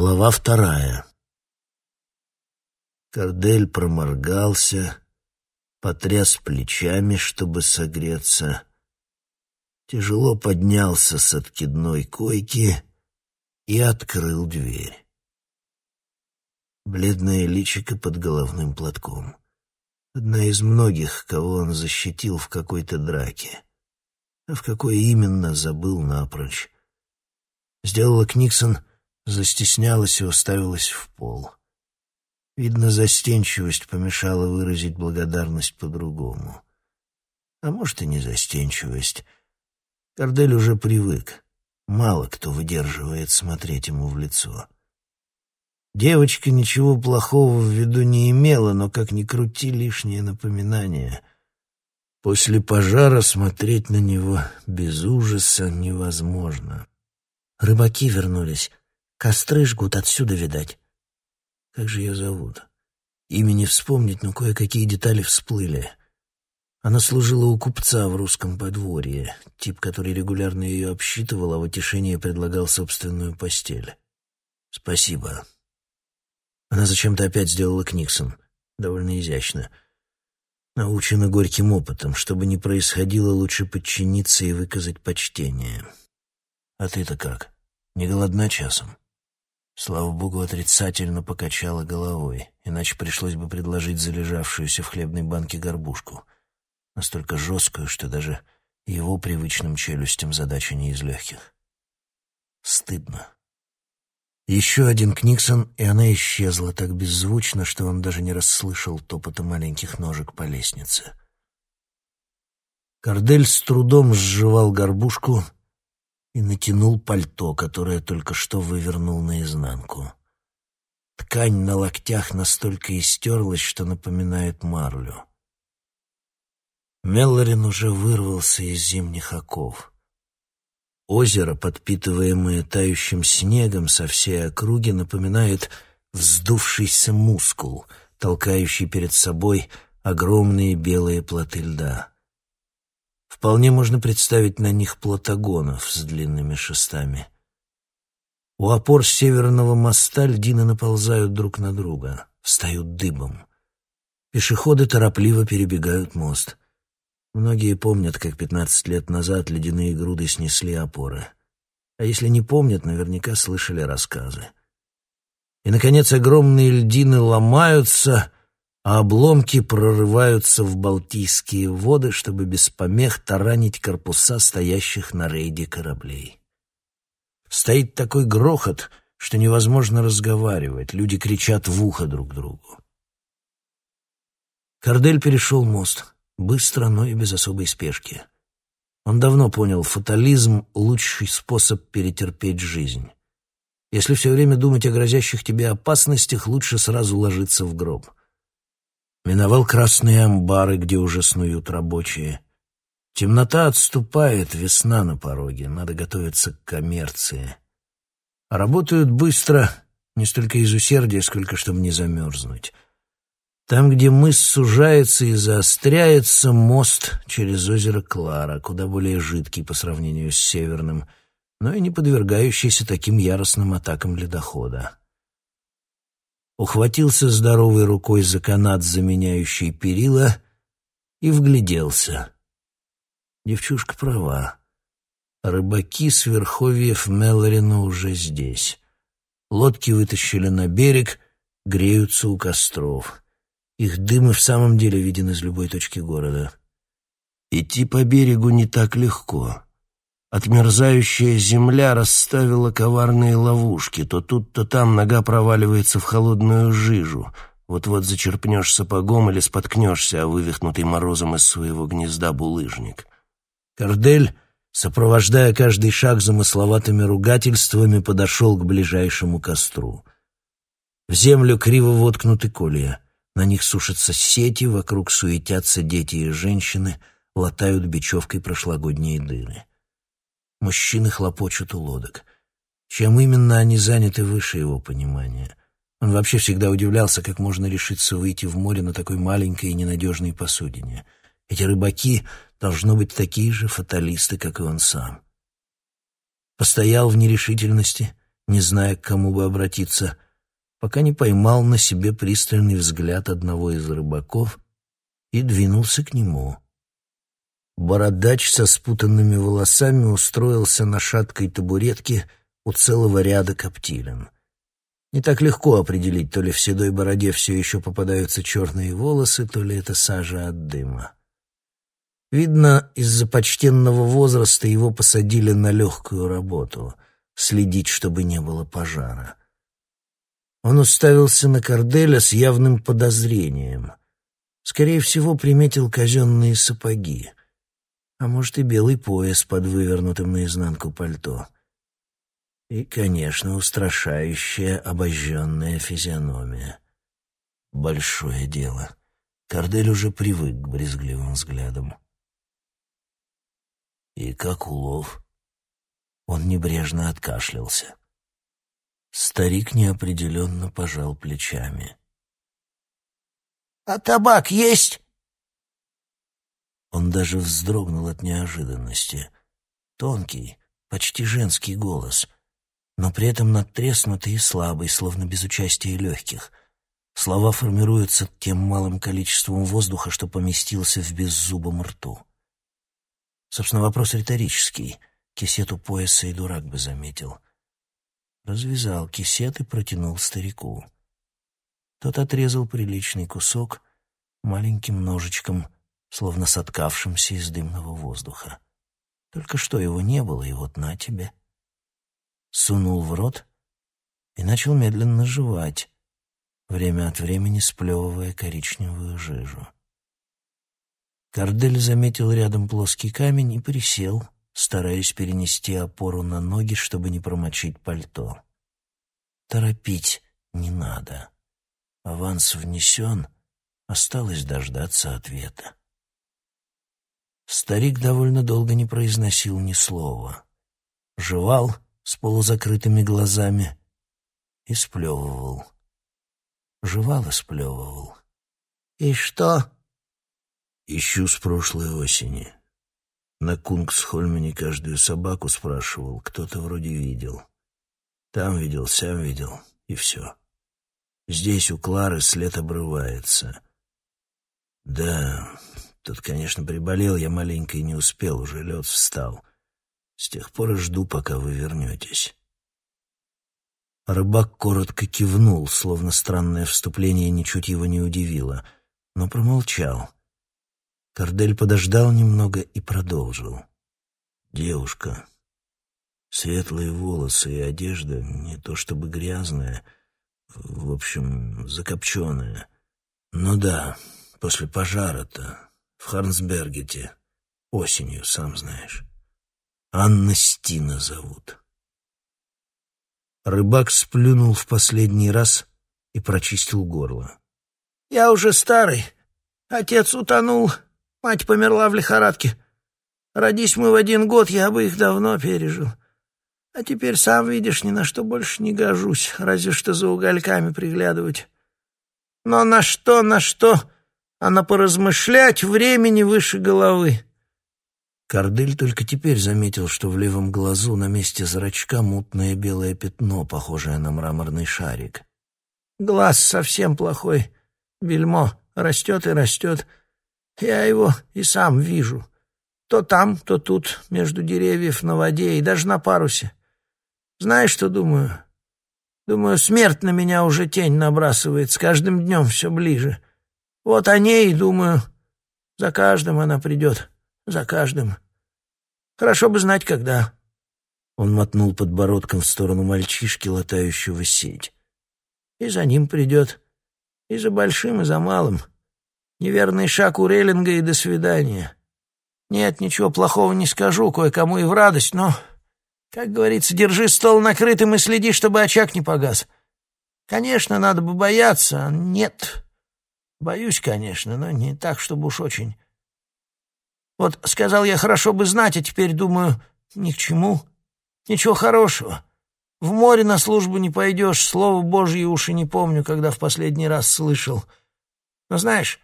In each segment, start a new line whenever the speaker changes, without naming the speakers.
Глава вторая. Кордель проморгался, потряс плечами, чтобы согреться, тяжело поднялся с откидной койки и открыл дверь. Бледное личико под головным платком. Одна из многих, кого он защитил в какой-то драке. А в какой именно, забыл напрочь. Сделала Книксон — застеснялась и уставилась в пол. Видно, застенчивость помешала выразить благодарность по-другому. А может, и не застенчивость. Кордель уже привык. Мало кто выдерживает смотреть ему в лицо. Девочка ничего плохого в виду не имела, но, как ни крути, лишнее напоминание. После пожара смотреть на него без ужаса невозможно. Рыбаки вернулись. Костры жгут отсюда, видать. Как же ее зовут? Имени вспомнить, но кое-какие детали всплыли. Она служила у купца в русском подворье, тип, который регулярно ее обсчитывал, а в утешение предлагал собственную постель. «Спасибо». Она зачем-то опять сделала Книксон. Довольно изящно. Научена горьким опытом. Чтобы не происходило, лучше подчиниться и выказать почтение. «А ты-то как? Не голодна часом?» Слава богу, отрицательно покачала головой, иначе пришлось бы предложить залежавшуюся в хлебной банке горбушку, настолько жесткую, что даже его привычным челюстям задача не из легких. Стыдно. Еще один Книксон, и она исчезла так беззвучно, что он даже не расслышал топота маленьких ножек по лестнице. Кордель с трудом сживал горбушку — и натянул пальто, которое только что вывернул наизнанку. Ткань на локтях настолько истерлась, что напоминает марлю. Меллорин уже вырвался из зимних оков. Озеро, подпитываемое тающим снегом со всей округи, напоминает вздувшийся мускул, толкающий перед собой огромные белые плоты льда. Вполне можно представить на них платагонов с длинными шестами. У опор северного моста льдины наползают друг на друга, встают дыбом. Пешеходы торопливо перебегают мост. Многие помнят, как пятнадцать лет назад ледяные груды снесли опоры. А если не помнят, наверняка слышали рассказы. И, наконец, огромные льдины ломаются, а обломки прорываются в Балтийские воды, чтобы без помех таранить корпуса стоящих на рейде кораблей. Стоит такой грохот, что невозможно разговаривать, люди кричат в ухо друг другу. Кордель перешел мост, быстро, но и без особой спешки. Он давно понял, фатализм — лучший способ перетерпеть жизнь. Если все время думать о грозящих тебе опасностях, лучше сразу ложиться в гроб — Миновал красные амбары, где уже снуют рабочие. Темнота отступает, весна на пороге, надо готовиться к коммерции. А работают быстро, не столько из усердия, сколько чтобы не замерзнуть. Там, где мыс сужается и заостряется, мост через озеро Клара, куда более жидкий по сравнению с северным, но и не подвергающийся таким яростным атакам ледохода ухватился здоровой рукой за канат, заменяющий перила, и вгляделся. Девчушка права. Рыбаки с верховьев Мелорина уже здесь. Лодки вытащили на берег, греются у костров. Их дым и в самом деле виден из любой точки города. Идти по берегу не так легко. Отмерзающая земля расставила коварные ловушки. То тут, то там нога проваливается в холодную жижу. Вот-вот зачерпнешь сапогом или споткнешься, а вывихнутый морозом из своего гнезда булыжник. Кордель, сопровождая каждый шаг замысловатыми ругательствами, подошел к ближайшему костру. В землю криво воткнуты колья. На них сушатся сети, вокруг суетятся дети и женщины, латают бечевкой прошлогодние дыры. Мужчины хлопочут у лодок. Чем именно они заняты, выше его понимания. Он вообще всегда удивлялся, как можно решиться выйти в море на такой маленькой и ненадежной посудине. Эти рыбаки должно быть такие же фаталисты, как и он сам. Постоял в нерешительности, не зная, к кому бы обратиться, пока не поймал на себе пристальный взгляд одного из рыбаков и двинулся к нему. Бородач со спутанными волосами устроился на шаткой табуретке у целого ряда коптилин. Не так легко определить, то ли в седой бороде все еще попадаются черные волосы, то ли это сажа от дыма. Видно, из-за почтенного возраста его посадили на легкую работу — следить, чтобы не было пожара. Он уставился на Корделя с явным подозрением. Скорее всего, приметил казенные сапоги а может и белый пояс под вывернутым наизнанку пальто. И, конечно, устрашающая обожженная физиономия. Большое дело. Кордель уже привык к брезгливым взглядам. И как улов. Он небрежно откашлялся. Старик неопределенно пожал плечами. «А табак есть?» Он даже вздрогнул от неожиданности. Тонкий, почти женский голос, но при этом надтреснутый и слабый, словно без участия легких. Слова формируются тем малым количеством воздуха, что поместился в беззубом рту. Собственно, вопрос риторический. Кисет у пояса и дурак бы заметил. Развязал кисет и протянул старику. Тот отрезал приличный кусок маленьким ножичком — словно соткавшимся из дымного воздуха. Только что его не было, и вот на тебе. Сунул в рот и начал медленно жевать, время от времени сплевывая коричневую жижу. Кардель заметил рядом плоский камень и присел, стараясь перенести опору на ноги, чтобы не промочить пальто. Торопить не надо. Аванс внесен, осталось дождаться ответа. Старик довольно долго не произносил ни слова. Жевал с полузакрытыми глазами и сплевывал. Жевал и сплевывал. «И что?» «Ищу с прошлой осени. На Кунгсхольмене каждую собаку спрашивал, кто-то вроде видел. Там видел, сям видел, и все. Здесь у Клары след обрывается. Да, Тут, конечно, приболел я маленько и не успел, уже лед встал. С тех пор и жду, пока вы вернетесь. Рыбак коротко кивнул, словно странное вступление ничуть его не удивило, но промолчал. Кордель подождал немного и продолжил. «Девушка, светлые волосы и одежда не то чтобы грязная, в общем, закопченная. Ну да, после пожара-то в Харнсбергете. Осенью, сам знаешь. Анна Стина зовут. Рыбак сплюнул в последний раз и прочистил горло. «Я уже старый. Отец утонул, мать померла в лихорадке. Родись мы в один год, я бы их давно пережил. А теперь, сам видишь, ни на что больше не гожусь, разве что за угольками приглядывать. Но на что, на что а на поразмышлять времени выше головы. Кордель только теперь заметил, что в левом глазу на месте зрачка мутное белое пятно, похожее на мраморный шарик. Глаз совсем плохой. Бельмо растет и растет. Я его и сам вижу. То там, то тут, между деревьев, на воде и даже на парусе. Знаешь, что думаю? Думаю, смерть на меня уже тень набрасывает, с каждым днем все ближе. — вот о ней, думаю, за каждым она придет, за каждым. Хорошо бы знать, когда». Он мотнул подбородком в сторону мальчишки, латающего сеть. «И за ним придет, и за большим, и за малым. Неверный шаг у Рейлинга и до свидания. Нет, ничего плохого не скажу, кое-кому и в радость, но, как говорится, держи стол накрытым и следи, чтобы очаг не погас. Конечно, надо бы бояться, а нет, Боюсь, конечно, но не так, чтобы уж очень. Вот сказал я, хорошо бы знать, а теперь думаю, ни к чему. Ничего хорошего. В море на службу не пойдешь, слово Божье уши не помню, когда в последний раз слышал. Но знаешь,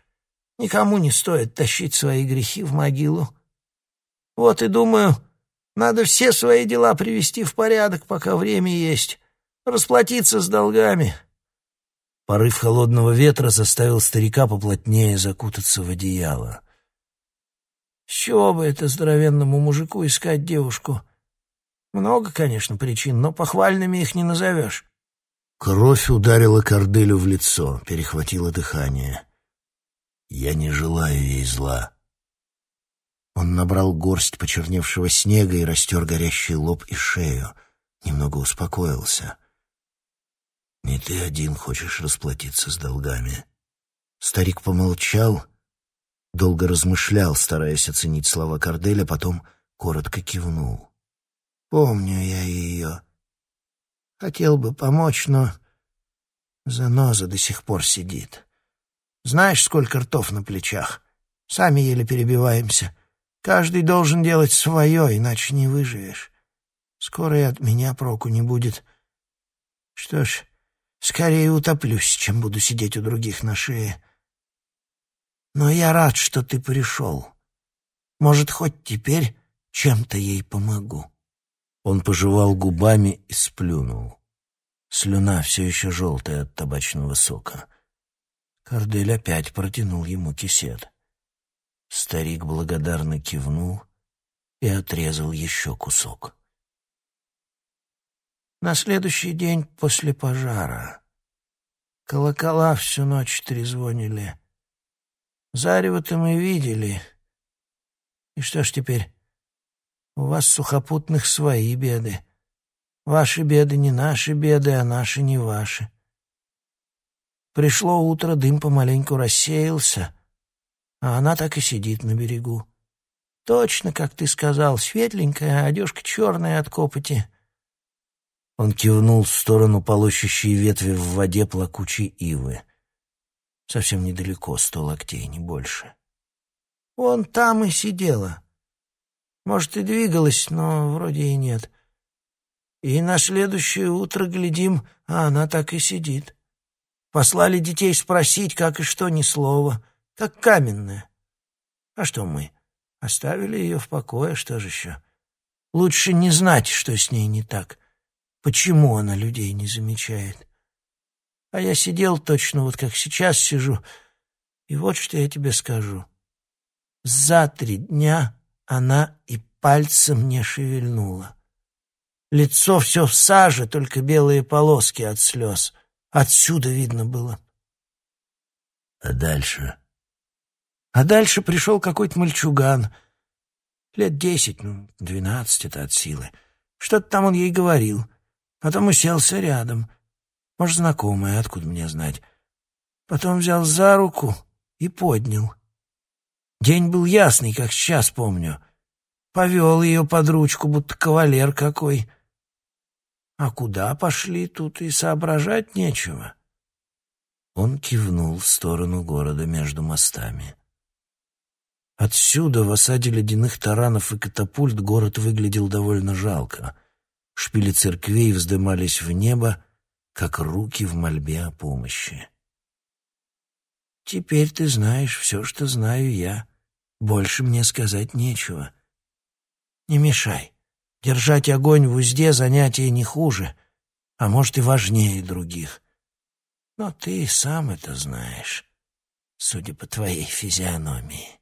никому не стоит тащить свои грехи в могилу. Вот и думаю, надо все свои дела привести в порядок, пока время есть. Расплатиться с долгами. Порыв холодного ветра заставил старика поплотнее закутаться в одеяло. С чего бы это здоровенному мужику искать девушку? Много, конечно, причин, но похвальными их не назовешь. Кровь ударила Корделю в лицо, перехватило дыхание. «Я не желаю ей зла». Он набрал горсть почерневшего снега и растер горящий лоб и шею. Немного успокоился. «Не ты один хочешь расплатиться с долгами». Старик помолчал, долго размышлял, стараясь оценить слова Корделя, потом коротко кивнул. «Помню я ее. Хотел бы помочь, но заноза до сих пор сидит. Знаешь, сколько ртов на плечах? Сами еле перебиваемся. Каждый должен делать свое, иначе не выживешь. Скоро и от меня проку не будет. Что ж, скорее утоплюсь, чем буду сидеть у других на шее. Но я рад, что ты пришел. Может, хоть теперь чем-то ей помогу. Он пожевал губами и сплюнул. Слюна все еще желтая от табачного сока. Кордель опять протянул ему кисет. Старик благодарно кивнул и отрезал еще кусок. На следующий день после пожара колокола всю ночь трезвонили. Зарево-то мы видели. И что ж теперь? У вас, сухопутных, свои беды. Ваши беды не наши беды, а наши не ваши. Пришло утро, дым помаленьку рассеялся, а она так и сидит на берегу. Точно, как ты сказал, светленькая, одежка черная от копоти. Он кивнул в сторону полощущей ветви в воде плакучей ивы. Совсем недалеко, сто локтей, не больше. Он там и сидела. Может, и двигалась, но вроде и нет. И на следующее утро глядим, а она так и сидит. Послали детей спросить, как и что, ни слова, как каменная. А что мы? Оставили ее в покое, что же еще? Лучше не знать, что с ней не так. Почему она людей не замечает? А я сидел точно вот как сейчас сижу, и вот что я тебе скажу. За три дня она и пальцем не шевельнула. Лицо все в саже, только белые полоски от слез. Отсюда видно было. А дальше? А дальше пришел какой-то мальчуган. Лет десять, ну, двенадцать это от силы. Что-то там он ей говорил. Потом уселся рядом. Может, знакомая, откуда мне знать. Потом взял за руку и поднял. День был ясный, как сейчас помню. Повел ее под ручку, будто кавалер какой. А куда пошли, тут и соображать нечего. Он кивнул в сторону города между мостами. Отсюда, в осаде ледяных таранов и катапульт, город выглядел довольно жалко. Шпили церквей вздымались в небо, как руки в мольбе о помощи. «Теперь ты знаешь все, что знаю я. Больше мне сказать нечего. Не мешай. Держать огонь в узде занятие не хуже, а может и важнее других. Но ты сам это знаешь, судя по твоей физиономии.